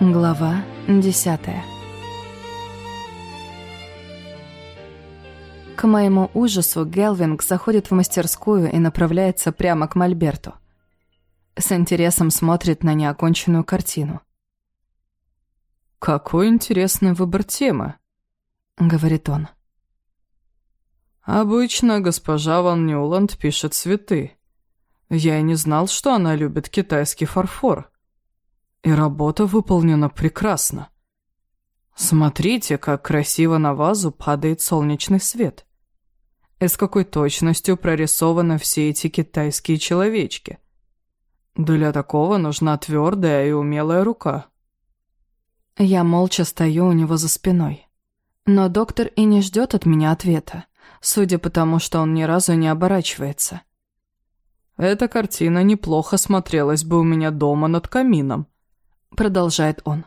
Глава десятая К моему ужасу Гелвинг заходит в мастерскую и направляется прямо к Мольберту. С интересом смотрит на неоконченную картину. «Какой интересный выбор темы», — говорит он. «Обычно госпожа Ван Ньюланд пишет цветы. Я и не знал, что она любит китайский фарфор. И работа выполнена прекрасно. Смотрите, как красиво на вазу падает солнечный свет и с какой точностью прорисованы все эти китайские человечки. Для такого нужна твердая и умелая рука. Я молча стою у него за спиной. Но доктор и не ждет от меня ответа, судя по тому, что он ни разу не оборачивается. «Эта картина неплохо смотрелась бы у меня дома над камином», — продолжает он.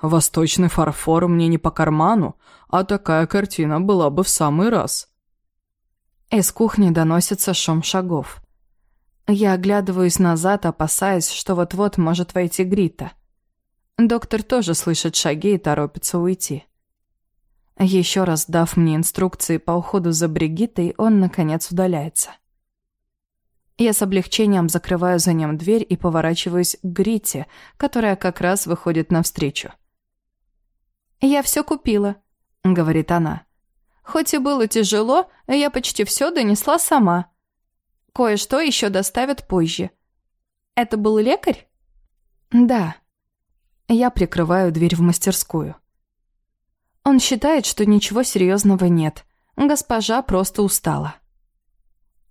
«Восточный фарфор мне не по карману, а такая картина была бы в самый раз». Из кухни доносится шум шагов. Я оглядываюсь назад, опасаясь, что вот-вот может войти Грита. Доктор тоже слышит шаги и торопится уйти. Еще раз дав мне инструкции по уходу за Бригиттой, он, наконец, удаляется. Я с облегчением закрываю за ним дверь и поворачиваюсь к Грите, которая как раз выходит навстречу. «Я все купила», — говорит она. Хоть и было тяжело, я почти все донесла сама. Кое-что еще доставят позже. Это был лекарь? Да. Я прикрываю дверь в мастерскую. Он считает, что ничего серьезного нет. Госпожа просто устала.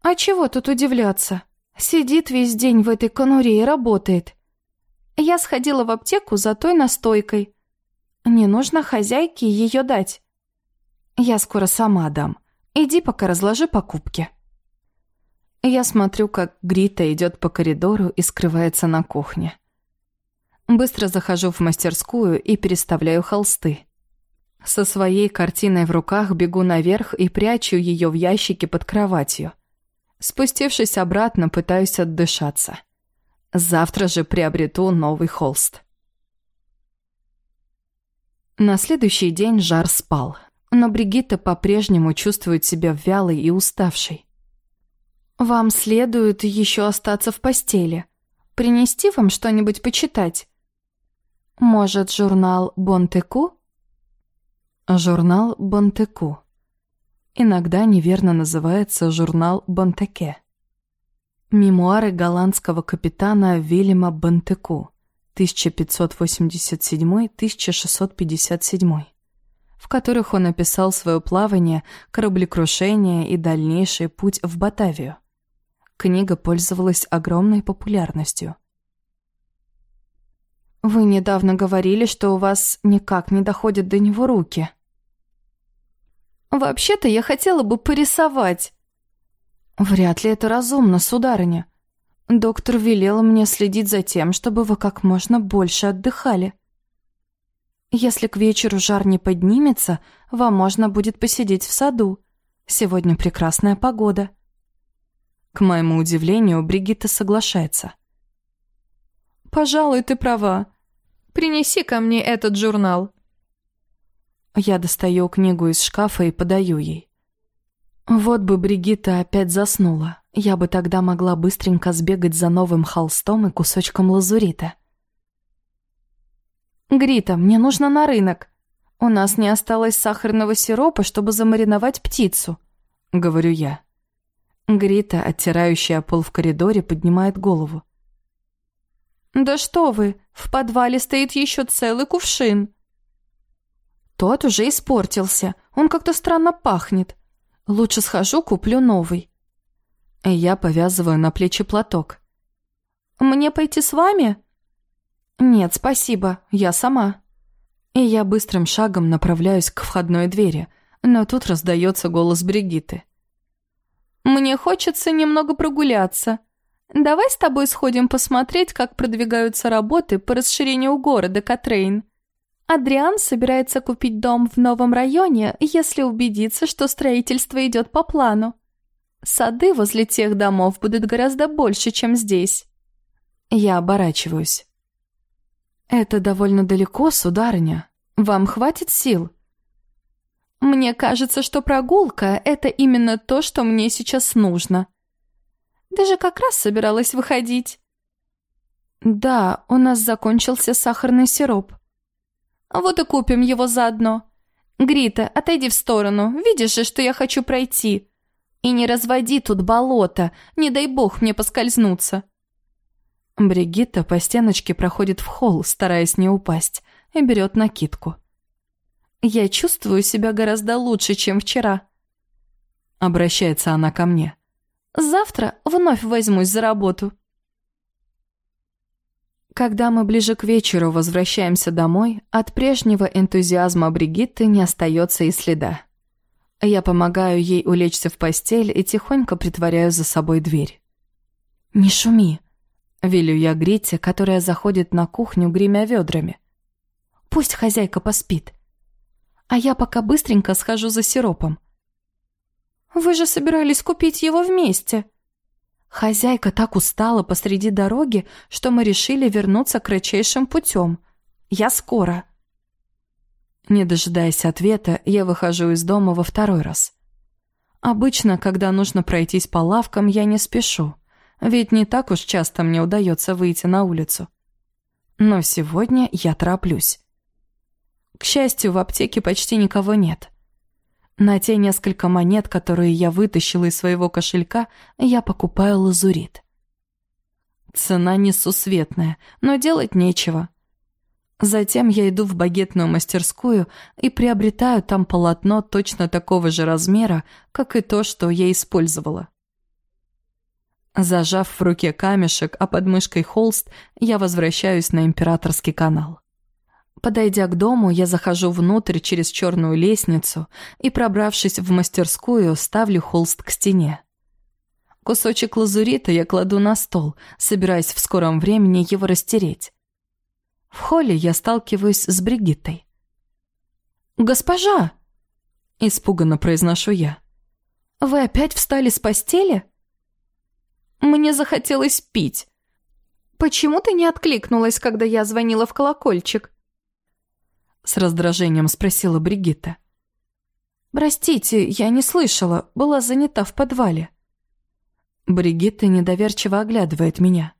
А чего тут удивляться? Сидит весь день в этой конуре и работает. Я сходила в аптеку за той настойкой. Не нужно хозяйке ее дать. Я скоро сама дам. Иди пока разложи покупки. Я смотрю, как Грита идет по коридору и скрывается на кухне. Быстро захожу в мастерскую и переставляю холсты. Со своей картиной в руках бегу наверх и прячу ее в ящике под кроватью. Спустившись обратно, пытаюсь отдышаться. Завтра же приобрету новый холст. На следующий день жар спал но Бригитта по-прежнему чувствует себя вялой и уставшей. «Вам следует еще остаться в постели. Принести вам что-нибудь почитать? Может, журнал Бонтеку?» Журнал Бонтеку. Иногда неверно называется журнал Бонтеке. Мемуары голландского капитана Вильяма Бонтеку, 1587-1657 в которых он описал свое плавание, кораблекрушение и дальнейший путь в Батавию. Книга пользовалась огромной популярностью. «Вы недавно говорили, что у вас никак не доходят до него руки». «Вообще-то я хотела бы порисовать». «Вряд ли это разумно, сударыня. Доктор велел мне следить за тем, чтобы вы как можно больше отдыхали». Если к вечеру жар не поднимется, вам можно будет посидеть в саду. Сегодня прекрасная погода». К моему удивлению, Бригитта соглашается. «Пожалуй, ты права. Принеси ко мне этот журнал». Я достаю книгу из шкафа и подаю ей. Вот бы Бригитта опять заснула. Я бы тогда могла быстренько сбегать за новым холстом и кусочком лазурита. «Грита, мне нужно на рынок. У нас не осталось сахарного сиропа, чтобы замариновать птицу», — говорю я. Грита, оттирающая пол в коридоре, поднимает голову. «Да что вы, в подвале стоит еще целый кувшин». Тот уже испортился, он как-то странно пахнет. Лучше схожу, куплю новый. И я повязываю на плечи платок. «Мне пойти с вами?» «Нет, спасибо, я сама». И я быстрым шагом направляюсь к входной двери, но тут раздается голос Бригиты. «Мне хочется немного прогуляться. Давай с тобой сходим посмотреть, как продвигаются работы по расширению города, Катрейн. Адриан собирается купить дом в новом районе, если убедиться, что строительство идет по плану. Сады возле тех домов будут гораздо больше, чем здесь. Я оборачиваюсь. Это довольно далеко, сударыня. Вам хватит сил? Мне кажется, что прогулка — это именно то, что мне сейчас нужно. Даже как раз собиралась выходить. Да, у нас закончился сахарный сироп. Вот и купим его заодно. Грита, отойди в сторону, видишь же, что я хочу пройти. И не разводи тут болото, не дай бог мне поскользнуться. Бригитта по стеночке проходит в холл, стараясь не упасть, и берет накидку. «Я чувствую себя гораздо лучше, чем вчера», — обращается она ко мне. «Завтра вновь возьмусь за работу». Когда мы ближе к вечеру возвращаемся домой, от прежнего энтузиазма Бригитты не остается и следа. Я помогаю ей улечься в постель и тихонько притворяю за собой дверь. «Не шуми», — велю я Грите, которая заходит на кухню, гремя ведрами. «Пусть хозяйка поспит. А я пока быстренько схожу за сиропом». «Вы же собирались купить его вместе», Хозяйка так устала посреди дороги, что мы решили вернуться кратчайшим путем. Я скоро. Не дожидаясь ответа, я выхожу из дома во второй раз. Обычно, когда нужно пройтись по лавкам, я не спешу, ведь не так уж часто мне удается выйти на улицу. Но сегодня я тороплюсь. К счастью, в аптеке почти никого нет. На те несколько монет, которые я вытащила из своего кошелька, я покупаю лазурит. Цена несусветная, но делать нечего. Затем я иду в багетную мастерскую и приобретаю там полотно точно такого же размера, как и то, что я использовала. Зажав в руке камешек, а под мышкой холст, я возвращаюсь на Императорский канал. Подойдя к дому, я захожу внутрь через черную лестницу и, пробравшись в мастерскую, ставлю холст к стене. Кусочек лазурита я кладу на стол, собираясь в скором времени его растереть. В холле я сталкиваюсь с Бригиттой. «Госпожа!» – испуганно произношу я. «Вы опять встали с постели?» «Мне захотелось пить. Почему ты не откликнулась, когда я звонила в колокольчик?» С раздражением спросила Бригитта. «Простите, я не слышала, была занята в подвале». Бригитта недоверчиво оглядывает меня.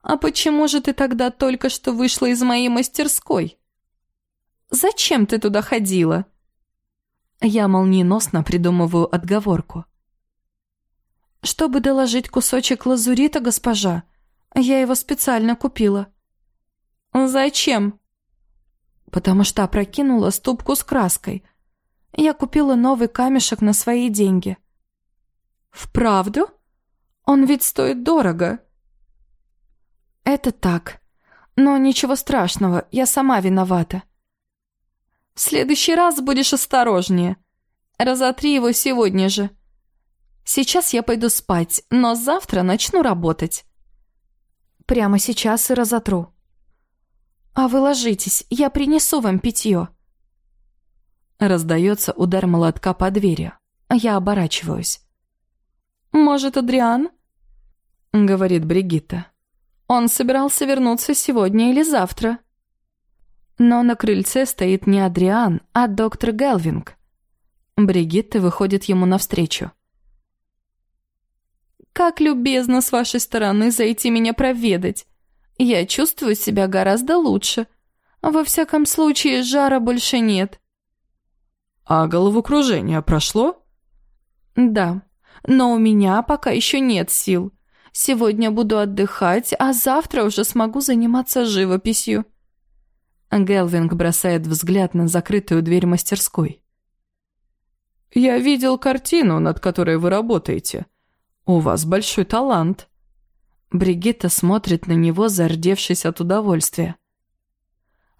«А почему же ты тогда только что вышла из моей мастерской? Зачем ты туда ходила?» Я молниеносно придумываю отговорку. «Чтобы доложить кусочек лазурита, госпожа, я его специально купила». «Зачем?» Потому что опрокинула ступку с краской. Я купила новый камешек на свои деньги. «Вправду? Он ведь стоит дорого». «Это так. Но ничего страшного, я сама виновата». «В следующий раз будешь осторожнее. Разотри его сегодня же. Сейчас я пойду спать, но завтра начну работать». «Прямо сейчас и разотру». «А вы ложитесь, я принесу вам питье». Раздается удар молотка по двери. Я оборачиваюсь. «Может, Адриан?» — говорит Бригитта. «Он собирался вернуться сегодня или завтра». Но на крыльце стоит не Адриан, а доктор Гелвинг. Бригитта выходит ему навстречу. «Как любезно с вашей стороны зайти меня проведать. Я чувствую себя гораздо лучше. Во всяком случае, жара больше нет. А головокружение прошло? Да, но у меня пока еще нет сил. Сегодня буду отдыхать, а завтра уже смогу заниматься живописью. Гелвинг бросает взгляд на закрытую дверь мастерской. «Я видел картину, над которой вы работаете. У вас большой талант». Бригитта смотрит на него, зардевшись от удовольствия.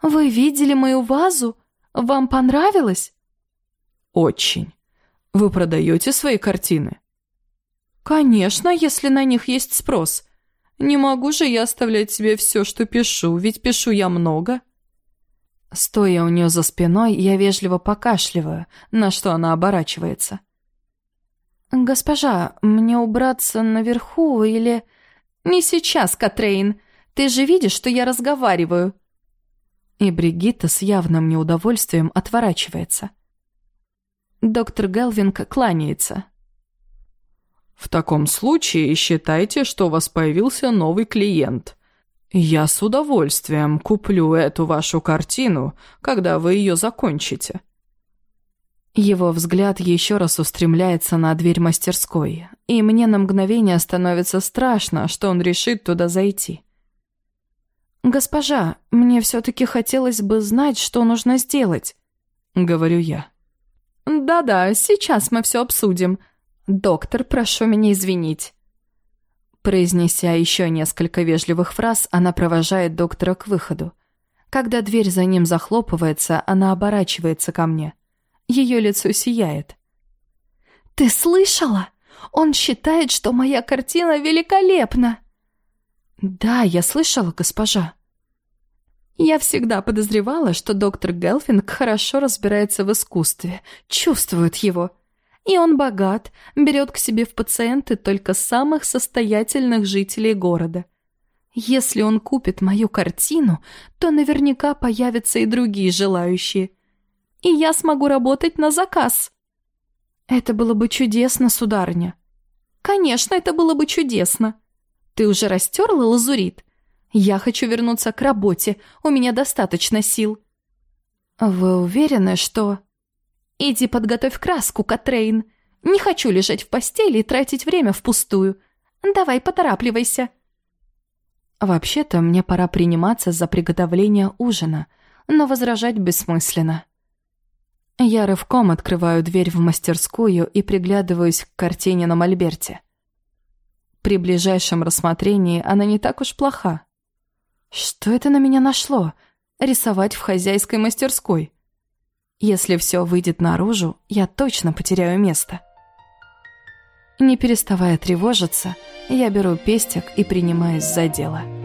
«Вы видели мою вазу? Вам понравилось?» «Очень. Вы продаете свои картины?» «Конечно, если на них есть спрос. Не могу же я оставлять себе все, что пишу, ведь пишу я много». Стоя у нее за спиной, я вежливо покашливаю, на что она оборачивается. «Госпожа, мне убраться наверху или...» «Не сейчас, Катрейн. Ты же видишь, что я разговариваю». И Бригитта с явным неудовольствием отворачивается. Доктор Гелвинг кланяется. «В таком случае считайте, что у вас появился новый клиент. Я с удовольствием куплю эту вашу картину, когда вы ее закончите». Его взгляд еще раз устремляется на дверь мастерской, и мне на мгновение становится страшно, что он решит туда зайти. «Госпожа, мне все-таки хотелось бы знать, что нужно сделать», — говорю я. «Да-да, сейчас мы все обсудим. Доктор, прошу меня извинить». Произнеся еще несколько вежливых фраз, она провожает доктора к выходу. Когда дверь за ним захлопывается, она оборачивается ко мне — ее лицо сияет. «Ты слышала? Он считает, что моя картина великолепна!» «Да, я слышала, госпожа». Я всегда подозревала, что доктор Гелфинг хорошо разбирается в искусстве, чувствует его. И он богат, берет к себе в пациенты только самых состоятельных жителей города. Если он купит мою картину, то наверняка появятся и другие желающие – и я смогу работать на заказ». «Это было бы чудесно, сударыня». «Конечно, это было бы чудесно. Ты уже растерла лазурит? Я хочу вернуться к работе, у меня достаточно сил». «Вы уверены, что...» «Иди подготовь краску, Катрейн. Не хочу лежать в постели и тратить время впустую. Давай, поторапливайся». Вообще-то мне пора приниматься за приготовление ужина, но возражать бессмысленно. Я рывком открываю дверь в мастерскую и приглядываюсь к картине на мольберте. При ближайшем рассмотрении она не так уж плоха. Что это на меня нашло? Рисовать в хозяйской мастерской. Если все выйдет наружу, я точно потеряю место. Не переставая тревожиться, я беру пестик и принимаюсь за дело.